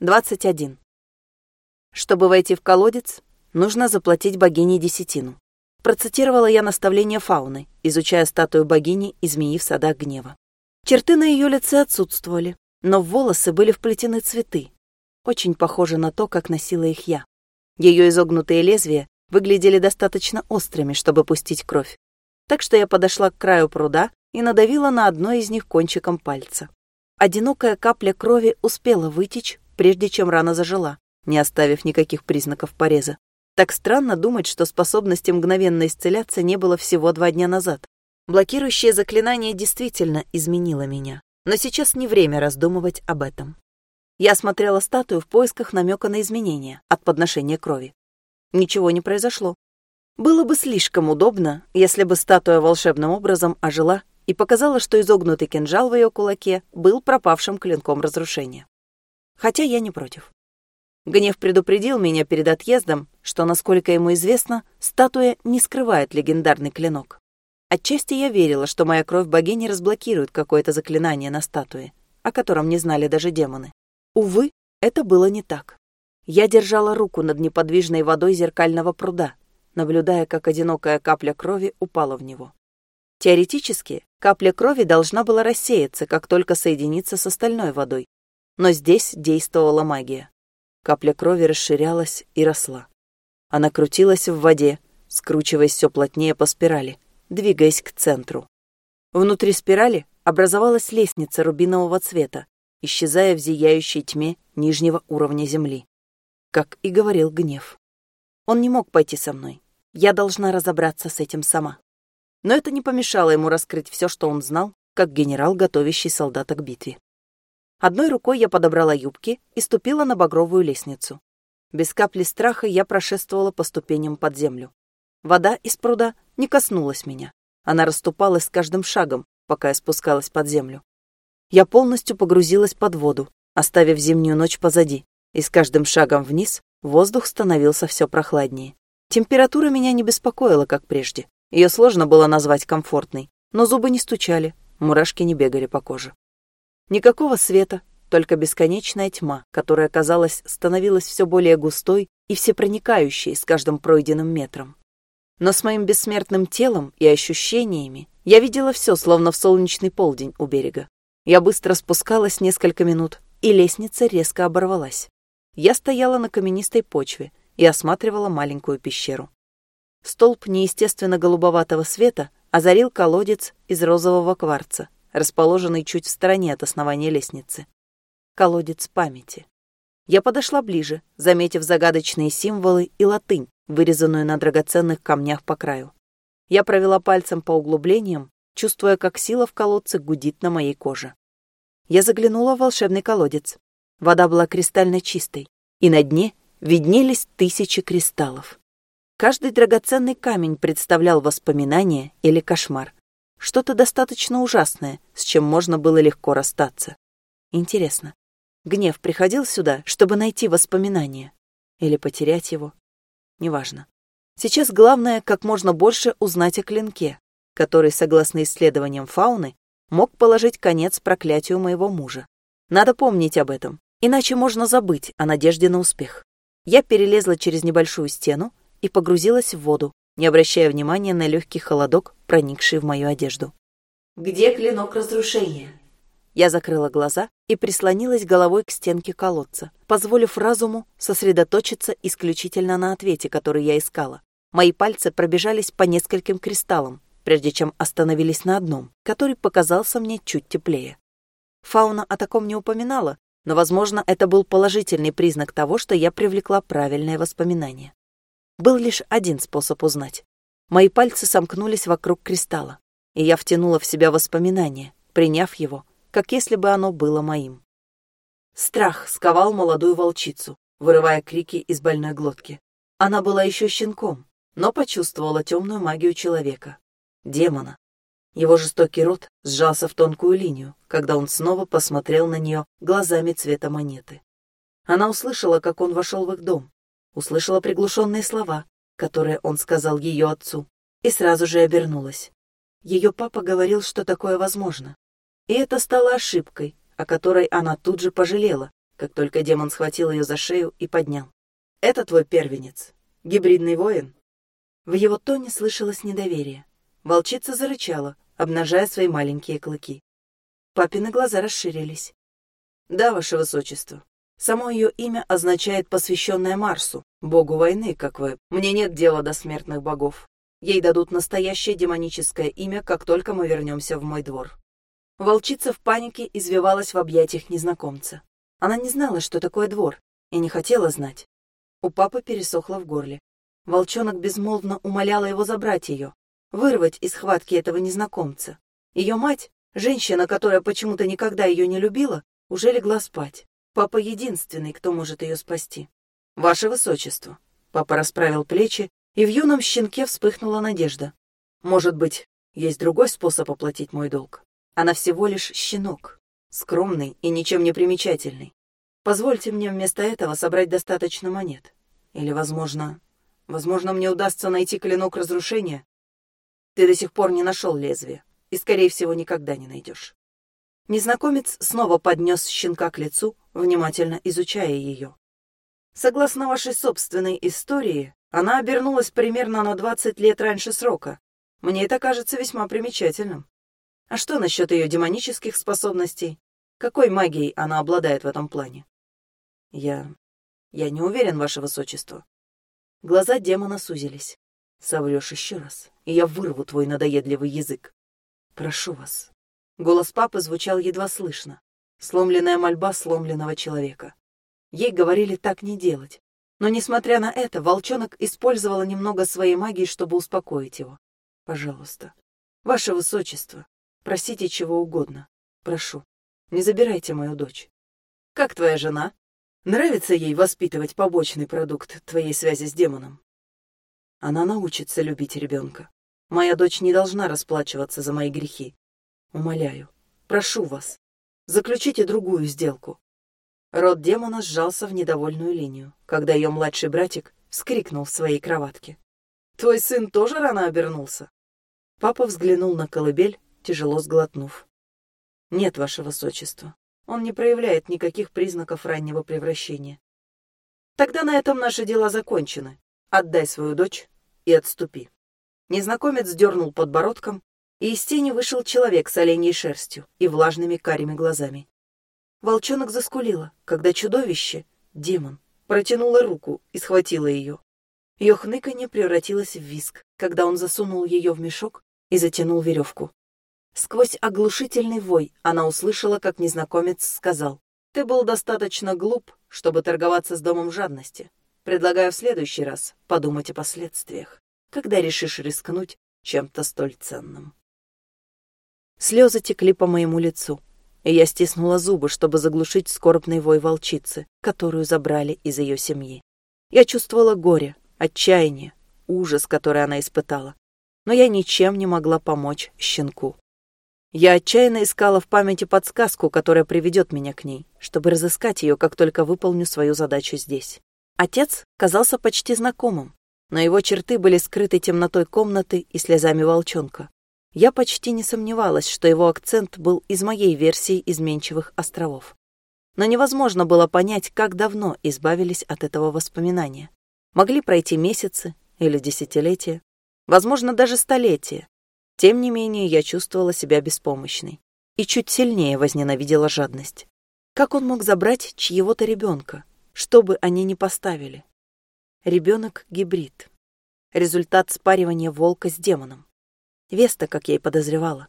21. Чтобы войти в колодец, нужно заплатить богине десятину. Процитировала я наставление фауны, изучая статую богини и змеи в садах гнева. Черты на ее лице отсутствовали, но в волосы были вплетены цветы. Очень похоже на то, как носила их я. Ее изогнутые лезвия выглядели достаточно острыми, чтобы пустить кровь. Так что я подошла к краю пруда и надавила на одно из них кончиком пальца. Одинокая капля крови успела вытечь, прежде чем рана зажила, не оставив никаких признаков пореза. Так странно думать, что способности мгновенно исцеляться не было всего два дня назад. Блокирующее заклинание действительно изменило меня, но сейчас не время раздумывать об этом. Я смотрела статую в поисках намека на изменения от подношения крови. Ничего не произошло. Было бы слишком удобно, если бы статуя волшебным образом ожила и показала, что изогнутый кинжал в ее кулаке был пропавшим клинком разрушения хотя я не против. Гнев предупредил меня перед отъездом, что, насколько ему известно, статуя не скрывает легендарный клинок. Отчасти я верила, что моя кровь богини разблокирует какое-то заклинание на статуе, о котором не знали даже демоны. Увы, это было не так. Я держала руку над неподвижной водой зеркального пруда, наблюдая, как одинокая капля крови упала в него. Теоретически, капля крови должна была рассеяться, как только соединиться с остальной водой, но здесь действовала магия. Капля крови расширялась и росла. Она крутилась в воде, скручиваясь все плотнее по спирали, двигаясь к центру. Внутри спирали образовалась лестница рубинового цвета, исчезая в зияющей тьме нижнего уровня земли. Как и говорил гнев. Он не мог пойти со мной. Я должна разобраться с этим сама. Но это не помешало ему раскрыть все, что он знал, как генерал, готовящий солдата к битве. Одной рукой я подобрала юбки и ступила на багровую лестницу. Без капли страха я прошествовала по ступеням под землю. Вода из пруда не коснулась меня. Она расступалась с каждым шагом, пока я спускалась под землю. Я полностью погрузилась под воду, оставив зимнюю ночь позади, и с каждым шагом вниз воздух становился все прохладнее. Температура меня не беспокоила, как прежде. Ее сложно было назвать комфортной, но зубы не стучали, мурашки не бегали по коже. Никакого света, только бесконечная тьма, которая, казалось, становилась все более густой и всепроникающей с каждым пройденным метром. Но с моим бессмертным телом и ощущениями я видела все, словно в солнечный полдень у берега. Я быстро спускалась несколько минут, и лестница резко оборвалась. Я стояла на каменистой почве и осматривала маленькую пещеру. Столб неестественно голубоватого света озарил колодец из розового кварца, расположенный чуть в стороне от основания лестницы. Колодец памяти. Я подошла ближе, заметив загадочные символы и латынь, вырезанную на драгоценных камнях по краю. Я провела пальцем по углублениям, чувствуя, как сила в колодце гудит на моей коже. Я заглянула в волшебный колодец. Вода была кристально чистой, и на дне виднелись тысячи кристаллов. Каждый драгоценный камень представлял воспоминание или кошмар. Что-то достаточно ужасное, с чем можно было легко расстаться. Интересно, гнев приходил сюда, чтобы найти воспоминания? Или потерять его? Неважно. Сейчас главное, как можно больше узнать о клинке, который, согласно исследованиям фауны, мог положить конец проклятию моего мужа. Надо помнить об этом, иначе можно забыть о надежде на успех. Я перелезла через небольшую стену и погрузилась в воду, не обращая внимания на легкий холодок, проникший в мою одежду. «Где клинок разрушения?» Я закрыла глаза и прислонилась головой к стенке колодца, позволив разуму сосредоточиться исключительно на ответе, который я искала. Мои пальцы пробежались по нескольким кристаллам, прежде чем остановились на одном, который показался мне чуть теплее. Фауна о таком не упоминала, но, возможно, это был положительный признак того, что я привлекла правильное воспоминание. Был лишь один способ узнать. Мои пальцы сомкнулись вокруг кристалла, и я втянула в себя воспоминание, приняв его, как если бы оно было моим. Страх сковал молодую волчицу, вырывая крики из больной глотки. Она была еще щенком, но почувствовала темную магию человека, демона. Его жестокий рот сжался в тонкую линию, когда он снова посмотрел на нее глазами цвета монеты. Она услышала, как он вошел в их дом, услышала приглушенные слова, которые он сказал ее отцу, и сразу же обернулась. Ее папа говорил, что такое возможно. И это стало ошибкой, о которой она тут же пожалела, как только демон схватил ее за шею и поднял. «Это твой первенец? Гибридный воин?» В его тоне слышалось недоверие. Волчица зарычала, обнажая свои маленькие клыки. Папины глаза расширились. «Да, ваше высочество. Само ее имя означает «посвященное Марсу», богу войны, как вы. Мне нет дела до смертных богов. Ей дадут настоящее демоническое имя, как только мы вернемся в мой двор». Волчица в панике извивалась в объятиях незнакомца. Она не знала, что такое двор, и не хотела знать. У папы пересохло в горле. Волчонок безмолвно умоляла его забрать ее, вырвать из схватки этого незнакомца. Ее мать, женщина, которая почему-то никогда ее не любила, уже легла спать. Папа единственный, кто может ее спасти. «Ваше высочество!» Папа расправил плечи, и в юном щенке вспыхнула надежда. «Может быть, есть другой способ оплатить мой долг? Она всего лишь щенок, скромный и ничем не примечательный. Позвольте мне вместо этого собрать достаточно монет. Или, возможно, возможно, мне удастся найти клинок разрушения. Ты до сих пор не нашел лезвие, и, скорее всего, никогда не найдешь. Незнакомец снова поднес щенка к лицу, внимательно изучая ее. Согласно вашей собственной истории, она обернулась примерно на 20 лет раньше срока. Мне это кажется весьма примечательным. А что насчет ее демонических способностей? Какой магией она обладает в этом плане? Я... я не уверен, ваше высочество. Глаза демона сузились. Соврешь еще раз, и я вырву твой надоедливый язык. Прошу вас. Голос папы звучал едва слышно. Сломленная мольба сломленного человека. Ей говорили так не делать. Но, несмотря на это, волчонок использовала немного своей магии, чтобы успокоить его. Пожалуйста. Ваше высочество, Просите чего угодно. Прошу, не забирайте мою дочь. Как твоя жена? Нравится ей воспитывать побочный продукт твоей связи с демоном? Она научится любить ребенка. Моя дочь не должна расплачиваться за мои грехи. Умоляю, прошу вас, заключите другую сделку. Рот демона сжался в недовольную линию, когда ее младший братик вскрикнул в своей кроватке. «Твой сын тоже рано обернулся?» Папа взглянул на колыбель тяжело сглотнув. «Нет, ваше высочество, он не проявляет никаких признаков раннего превращения. Тогда на этом наши дела закончены. Отдай свою дочь и отступи». Незнакомец дернул подбородком, и из тени вышел человек с оленей шерстью и влажными карими глазами. Волчонок заскулила, когда чудовище, демон, протянуло руку и схватило ее. Ее хныканье превратилось в виск, когда он засунул ее в мешок и затянул веревку. Сквозь оглушительный вой она услышала, как незнакомец сказал, «Ты был достаточно глуп, чтобы торговаться с домом жадности. Предлагаю в следующий раз подумать о последствиях, когда решишь рискнуть чем-то столь ценным». Слезы текли по моему лицу, и я стиснула зубы, чтобы заглушить скорбный вой волчицы, которую забрали из ее семьи. Я чувствовала горе, отчаяние, ужас, который она испытала, но я ничем не могла помочь щенку. Я отчаянно искала в памяти подсказку, которая приведет меня к ней, чтобы разыскать ее, как только выполню свою задачу здесь. Отец казался почти знакомым, но его черты были скрыты темнотой комнаты и слезами волчонка. Я почти не сомневалась, что его акцент был из моей версии изменчивых островов. Но невозможно было понять, как давно избавились от этого воспоминания. Могли пройти месяцы или десятилетия, возможно, даже столетия, тем не менее, я чувствовала себя беспомощной и чуть сильнее возненавидела жадность. Как он мог забрать чьего-то ребенка, что бы они ни поставили? Ребенок — гибрид. Результат спаривания волка с демоном. Веста, как я и подозревала.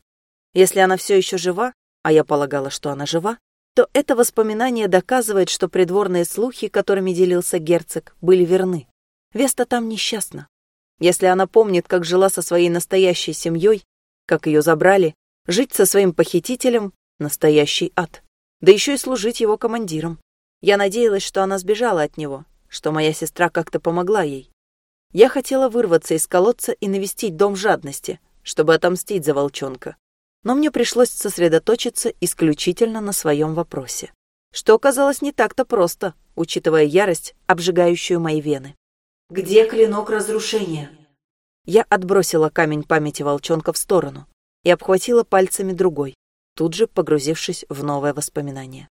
Если она все еще жива, а я полагала, что она жива, то это воспоминание доказывает, что придворные слухи, которыми делился герцог, были верны. Веста там несчастна. Если она помнит, как жила со своей настоящей семьей, как ее забрали, жить со своим похитителем — настоящий ад. Да еще и служить его командиром. Я надеялась, что она сбежала от него, что моя сестра как-то помогла ей. Я хотела вырваться из колодца и навестить дом жадности, чтобы отомстить за волчонка. Но мне пришлось сосредоточиться исключительно на своем вопросе. Что оказалось не так-то просто, учитывая ярость, обжигающую мои вены. Где клинок разрушения? Я отбросила камень памяти волчонка в сторону и обхватила пальцами другой, тут же погрузившись в новое воспоминание.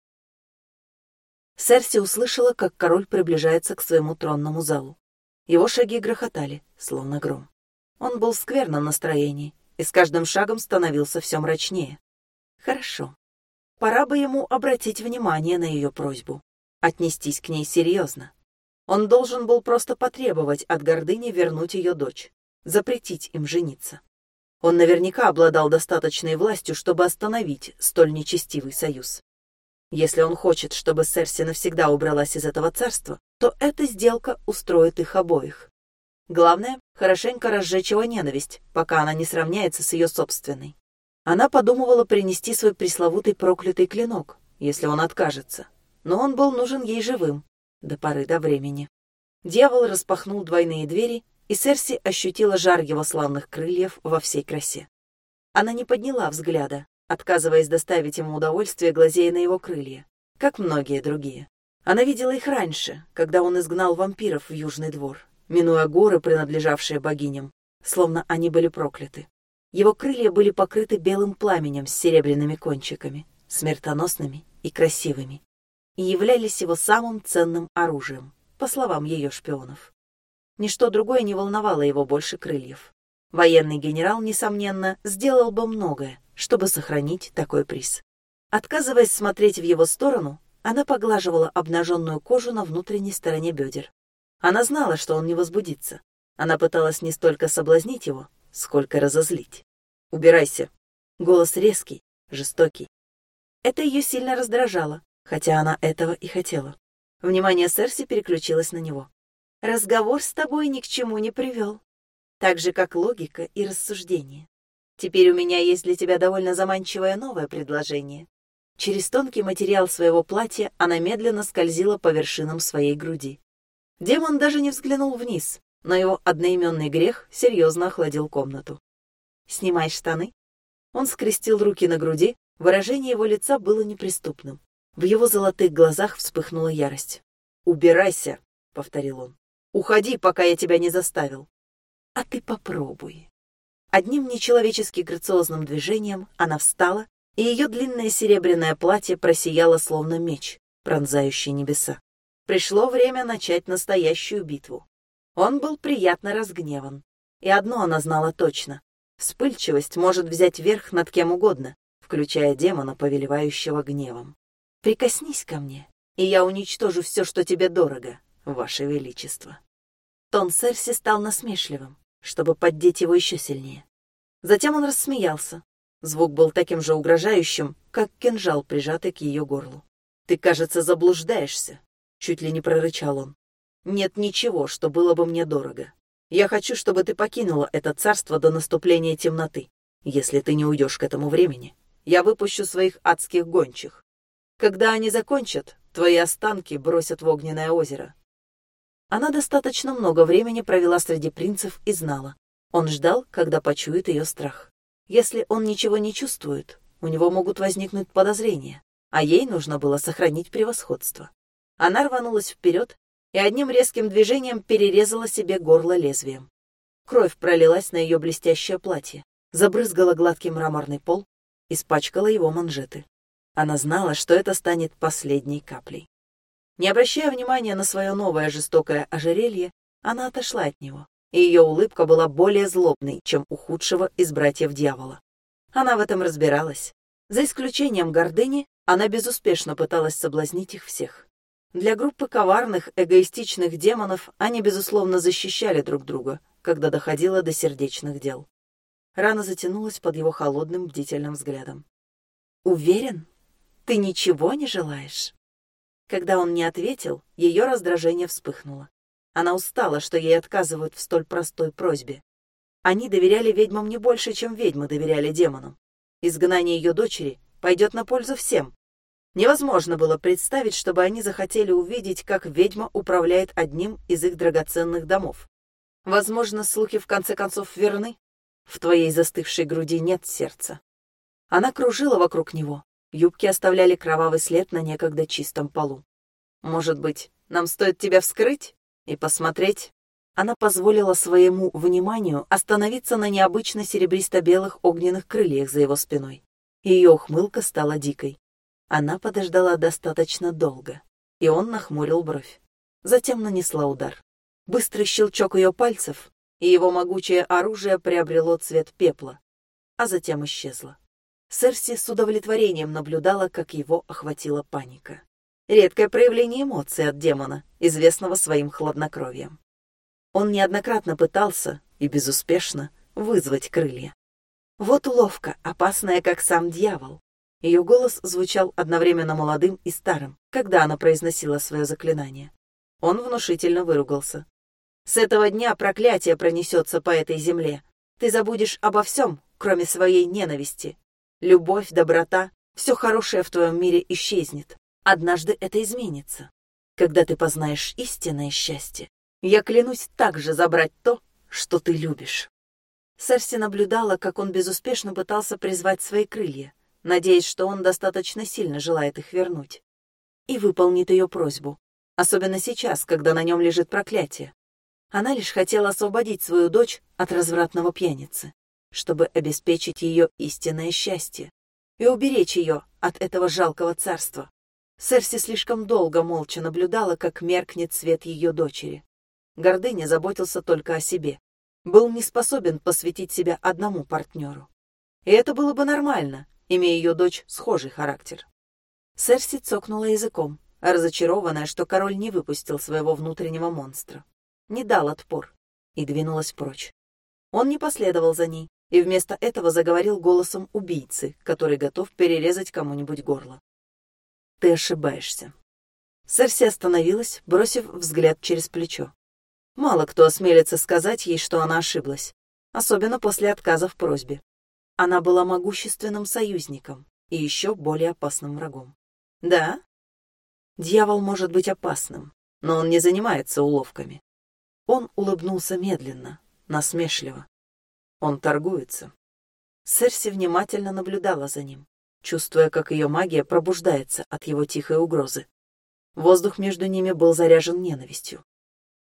Серси услышала, как король приближается к своему тронному залу. Его шаги грохотали, словно гром. Он был в скверном настроении и с каждым шагом становился все мрачнее. Хорошо. Пора бы ему обратить внимание на ее просьбу, отнестись к ней серьезно. Он должен был просто потребовать от гордыни вернуть ее дочь, запретить им жениться. Он наверняка обладал достаточной властью, чтобы остановить столь нечестивый союз. Если он хочет, чтобы Серси навсегда убралась из этого царства, то эта сделка устроит их обоих. Главное — хорошенько разжечь его ненависть, пока она не сравняется с ее собственной. Она подумывала принести свой пресловутый проклятый клинок, если он откажется. Но он был нужен ей живым, до поры до времени. Дьявол распахнул двойные двери, и Серси ощутила жар его славных крыльев во всей красе. Она не подняла взгляда, отказываясь доставить ему удовольствие, глазея на его крылья, как многие другие. Она видела их раньше, когда он изгнал вампиров в Южный двор, минуя горы, принадлежавшие богиням, словно они были прокляты. Его крылья были покрыты белым пламенем с серебряными кончиками, смертоносными и красивыми, и являлись его самым ценным оружием, по словам ее шпионов. Ничто другое не волновало его больше крыльев. Военный генерал, несомненно, сделал бы многое, чтобы сохранить такой приз. Отказываясь смотреть в его сторону, она поглаживала обнаженную кожу на внутренней стороне бедер. Она знала, что он не возбудится. Она пыталась не столько соблазнить его, сколько разозлить. «Убирайся!» Голос резкий, жестокий. Это ее сильно раздражало, хотя она этого и хотела. Внимание Серси переключилось на него. «Разговор с тобой ни к чему не привел, так же, как логика и рассуждение. Теперь у меня есть для тебя довольно заманчивое новое предложение». Через тонкий материал своего платья она медленно скользила по вершинам своей груди. Демон даже не взглянул вниз, но его одноименный грех серьезно охладил комнату. «Снимай штаны». Он скрестил руки на груди, выражение его лица было неприступным. В его золотых глазах вспыхнула ярость. «Убирайся», — повторил он. «Уходи, пока я тебя не заставил». «А ты попробуй». Одним нечеловечески грациозным движением она встала, и ее длинное серебряное платье просияло словно меч, пронзающий небеса. Пришло время начать настоящую битву. Он был приятно разгневан. И одно она знала точно. Вспыльчивость может взять верх над кем угодно, включая демона, повелевающего гневом. «Прикоснись ко мне, и я уничтожу все, что тебе дорого, Ваше Величество». Тон Серси стал насмешливым, чтобы поддеть его еще сильнее. Затем он рассмеялся. Звук был таким же угрожающим, как кинжал, прижатый к ее горлу. «Ты, кажется, заблуждаешься», — чуть ли не прорычал он. «Нет ничего, что было бы мне дорого. Я хочу, чтобы ты покинула это царство до наступления темноты. Если ты не уйдешь к этому времени, я выпущу своих адских гончих. Когда они закончат, твои останки бросят в огненное озеро». Она достаточно много времени провела среди принцев и знала. Он ждал, когда почует ее страх. Если он ничего не чувствует, у него могут возникнуть подозрения, а ей нужно было сохранить превосходство. Она рванулась вперед и одним резким движением перерезала себе горло лезвием. Кровь пролилась на ее блестящее платье, забрызгала гладкий мраморный пол, испачкала его манжеты. Она знала, что это станет последней каплей. Не обращая внимания на свое новое жестокое ожерелье, она отошла от него, и ее улыбка была более злобной, чем у худшего из братьев дьявола. Она в этом разбиралась. За исключением гордыни, она безуспешно пыталась соблазнить их всех. Для группы коварных, эгоистичных демонов они, безусловно, защищали друг друга, когда доходило до сердечных дел. Рана затянулась под его холодным, бдительным взглядом. «Уверен? Ты ничего не желаешь?» Когда он не ответил, ее раздражение вспыхнуло. Она устала, что ей отказывают в столь простой просьбе. Они доверяли ведьмам не больше, чем ведьмы доверяли демонам. Изгнание ее дочери пойдет на пользу всем, Невозможно было представить, чтобы они захотели увидеть, как ведьма управляет одним из их драгоценных домов. Возможно, слухи в конце концов верны. В твоей застывшей груди нет сердца. Она кружила вокруг него. Юбки оставляли кровавый след на некогда чистом полу. Может быть, нам стоит тебя вскрыть и посмотреть? Она позволила своему вниманию остановиться на необычно серебристо-белых огненных крыльях за его спиной. Ее ухмылка стала дикой. Она подождала достаточно долго. и он нахмурил бровь. Затем нанесла удар. Быстрый щелчок ее пальцев, и его могучее оружие приобрело цвет пепла, а затем исчезло. Серси с удовлетворением наблюдала, как его охватила паника. Редкое проявление эмоций от демона, известного своим хладнокровием. Он неоднократно пытался, и безуспешно, вызвать крылья. Вот уловка, опасная, как сам дьявол. Ее голос звучал одновременно молодым и старым, когда она произносила свое заклинание. Он внушительно выругался. «С этого дня проклятие пронесется по этой земле. Ты забудешь обо всем, кроме своей ненависти. Любовь, доброта, все хорошее в твоем мире исчезнет. Однажды это изменится. Когда ты познаешь истинное счастье, я клянусь также забрать то, что ты любишь». Серси наблюдала, как он безуспешно пытался призвать свои крылья, надеясь, что он достаточно сильно желает их вернуть. И выполнит ее просьбу, особенно сейчас, когда на нем лежит проклятие. Она лишь хотела освободить свою дочь от развратного пьяницы, чтобы обеспечить ее истинное счастье и уберечь ее от этого жалкого царства. Серси слишком долго молча наблюдала, как меркнет свет ее дочери. Гордыня заботился только о себе, был не способен посвятить себя одному партнеру. И это было бы нормально, имея ее дочь схожий характер. Серси цокнула языком, разочарованная, что король не выпустил своего внутреннего монстра. Не дал отпор и двинулась прочь. Он не последовал за ней и вместо этого заговорил голосом убийцы, который готов перерезать кому-нибудь горло. «Ты ошибаешься». Серси остановилась, бросив взгляд через плечо. Мало кто осмелится сказать ей, что она ошиблась, особенно после отказа в просьбе. Она была могущественным союзником и еще более опасным врагом. Да, дьявол может быть опасным, но он не занимается уловками. Он улыбнулся медленно, насмешливо. Он торгуется. Серси внимательно наблюдала за ним, чувствуя, как ее магия пробуждается от его тихой угрозы. Воздух между ними был заряжен ненавистью.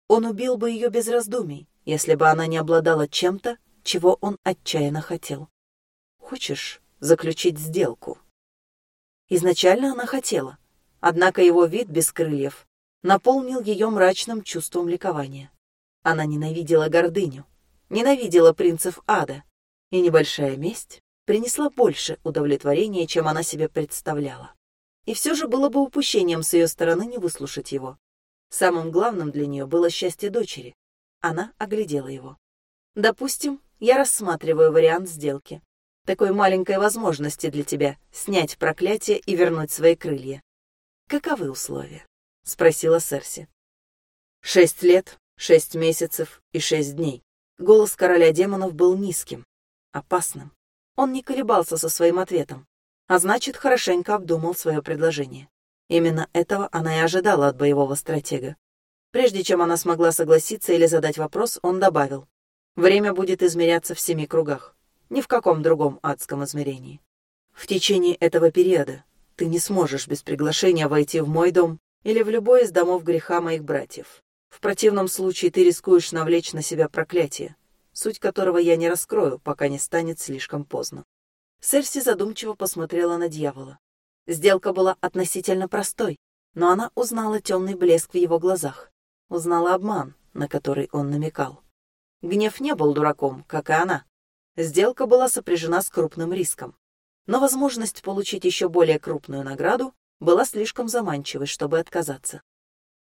Он убил бы ее без раздумий, если бы она не обладала чем-то, чего он отчаянно хотел. Хочешь заключить сделку? Изначально она хотела, однако его вид без крыльев наполнил ее мрачным чувством ликования. Она ненавидела гордыню, ненавидела принцев ада, и небольшая месть принесла больше удовлетворения, чем она себе представляла. И все же было бы упущением с ее стороны не выслушать его. Самым главным для нее было счастье дочери. Она оглядела его. «Допустим, я рассматриваю вариант сделки. Такой маленькой возможности для тебя снять проклятие и вернуть свои крылья. Каковы условия?» — спросила Серси. «Шесть лет, шесть месяцев и шесть дней». Голос короля демонов был низким, опасным. Он не колебался со своим ответом, а значит, хорошенько обдумал свое предложение. Именно этого она и ожидала от боевого стратега. Прежде чем она смогла согласиться или задать вопрос, он добавил. Время будет измеряться в семи кругах, ни в каком другом адском измерении. В течение этого периода ты не сможешь без приглашения войти в мой дом или в любой из домов греха моих братьев. В противном случае ты рискуешь навлечь на себя проклятие, суть которого я не раскрою, пока не станет слишком поздно. Серси задумчиво посмотрела на дьявола. Сделка была относительно простой, но она узнала темный блеск в его глазах, узнала обман, на который он намекал. Гнев не был дураком, как и она. Сделка была сопряжена с крупным риском. Но возможность получить еще более крупную награду была слишком заманчивой, чтобы отказаться.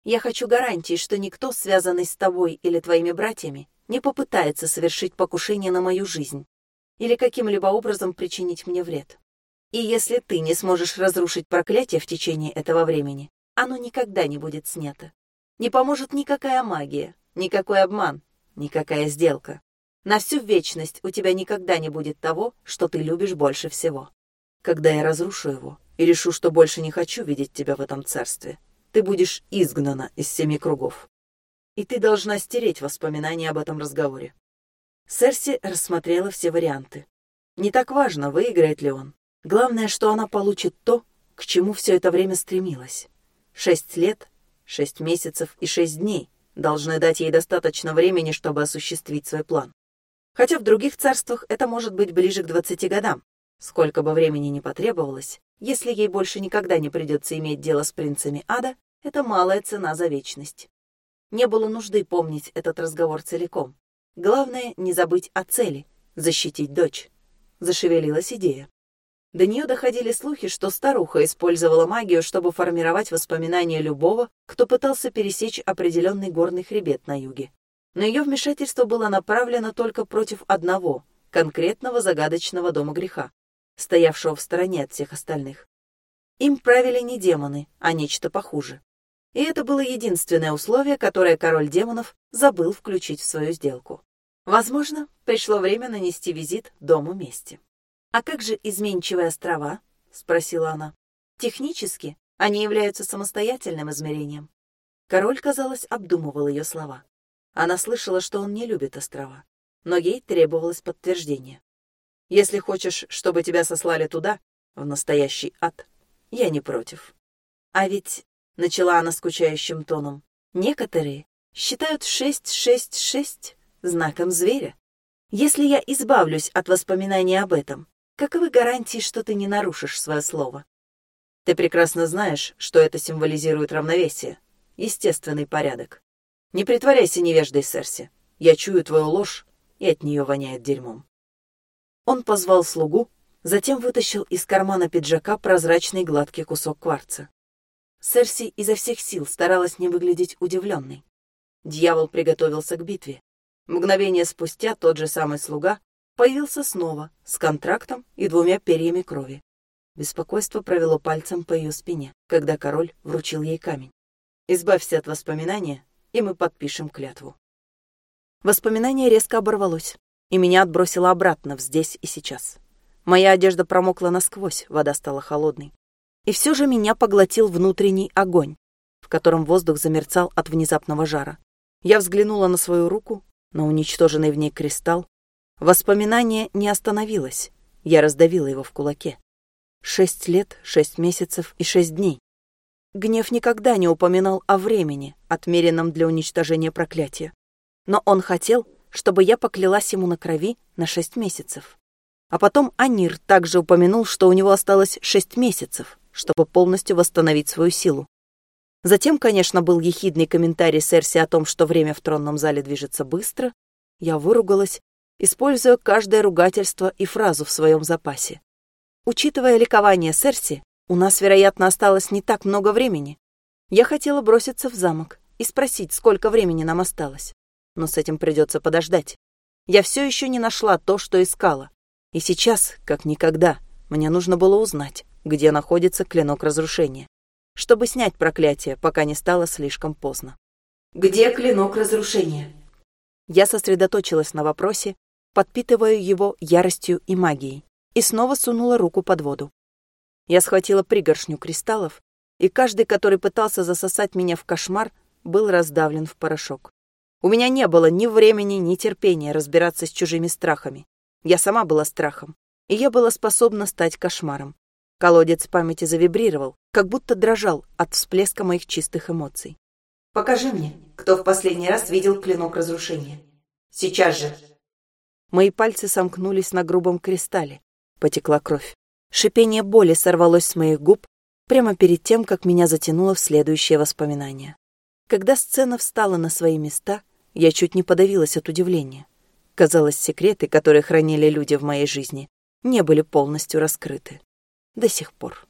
«Я хочу гарантии, что никто, связанный с тобой или твоими братьями, не попытается совершить покушение на мою жизнь или каким-либо образом причинить мне вред. И если ты не сможешь разрушить проклятие в течение этого времени, оно никогда не будет снято. Не поможет никакая магия, никакой обман, никакая сделка. На всю вечность у тебя никогда не будет того, что ты любишь больше всего. Когда я разрушу его и решу, что больше не хочу видеть тебя в этом царстве, ты будешь изгнана из семи кругов. И ты должна стереть воспоминания об этом разговоре. Серси рассмотрела все варианты. Не так важно, выиграет ли он. Главное, что она получит то, к чему все это время стремилась. Шесть лет, шесть месяцев и шесть дней должны дать ей достаточно времени, чтобы осуществить свой план. Хотя в других царствах это может быть ближе к двадцати годам. Сколько бы времени ни потребовалось, если ей больше никогда не придется иметь дело с принцами ада, Это малая цена за вечность. Не было нужды помнить этот разговор целиком. Главное — не забыть о цели — защитить дочь. Зашевелилась идея. До нее доходили слухи, что старуха использовала магию, чтобы формировать воспоминания любого, кто пытался пересечь определенный горный хребет на юге. Но ее вмешательство было направлено только против одного, конкретного загадочного дома греха, стоявшего в стороне от всех остальных. Им правили не демоны, а нечто похуже. И это было единственное условие, которое король демонов забыл включить в свою сделку. Возможно, пришло время нанести визит дому мести. «А как же изменчивые острова?» — спросила она. «Технически они являются самостоятельным измерением». Король, казалось, обдумывал ее слова. Она слышала, что он не любит острова, но ей требовалось подтверждение. «Если хочешь, чтобы тебя сослали туда, в настоящий ад, я не против». «А ведь начала она скучающим тоном. Некоторые считают 666 знаком зверя. Если я избавлюсь от воспоминаний об этом, каковы гарантии, что ты не нарушишь свое слово? Ты прекрасно знаешь, что это символизирует равновесие, естественный порядок. Не притворяйся невеждой, Серси. Я чую твою ложь, и от нее воняет дерьмом. Он позвал слугу, затем вытащил из кармана пиджака прозрачный гладкий кусок кварца. Серси изо всех сил старалась не выглядеть удивленной. Дьявол приготовился к битве. Мгновение спустя тот же самый слуга появился снова с контрактом и двумя перьями крови. Беспокойство провело пальцем по ее спине, когда король вручил ей камень. «Избавься от воспоминания, и мы подпишем клятву». Воспоминание резко оборвалось, и меня отбросило обратно в здесь и сейчас. Моя одежда промокла насквозь, вода стала холодной. И все же меня поглотил внутренний огонь, в котором воздух замерцал от внезапного жара. Я взглянула на свою руку, на уничтоженный в ней кристалл. Воспоминание не остановилось. Я раздавила его в кулаке. Шесть лет, шесть месяцев и шесть дней. Гнев никогда не упоминал о времени, отмеренном для уничтожения проклятия. Но он хотел, чтобы я поклялась ему на крови на шесть месяцев. А потом Анир также упомянул, что у него осталось шесть месяцев чтобы полностью восстановить свою силу. Затем, конечно, был ехидный комментарий Серси о том, что время в тронном зале движется быстро. Я выругалась, используя каждое ругательство и фразу в своем запасе. Учитывая ликование Серси, у нас, вероятно, осталось не так много времени. Я хотела броситься в замок и спросить, сколько времени нам осталось. Но с этим придется подождать. Я все еще не нашла то, что искала. И сейчас, как никогда, мне нужно было узнать, где находится клинок разрушения, чтобы снять проклятие, пока не стало слишком поздно. «Где клинок разрушения?» Я сосредоточилась на вопросе, подпитывая его яростью и магией, и снова сунула руку под воду. Я схватила пригоршню кристаллов, и каждый, который пытался засосать меня в кошмар, был раздавлен в порошок. У меня не было ни времени, ни терпения разбираться с чужими страхами. Я сама была страхом, и я была способна стать кошмаром. Колодец памяти завибрировал, как будто дрожал от всплеска моих чистых эмоций. «Покажи мне, кто в последний раз видел клинок разрушения. Сейчас же!» Мои пальцы сомкнулись на грубом кристалле. Потекла кровь. Шипение боли сорвалось с моих губ прямо перед тем, как меня затянуло в следующее воспоминание. Когда сцена встала на свои места, я чуть не подавилась от удивления. Казалось, секреты, которые хранили люди в моей жизни, не были полностью раскрыты до сих пор.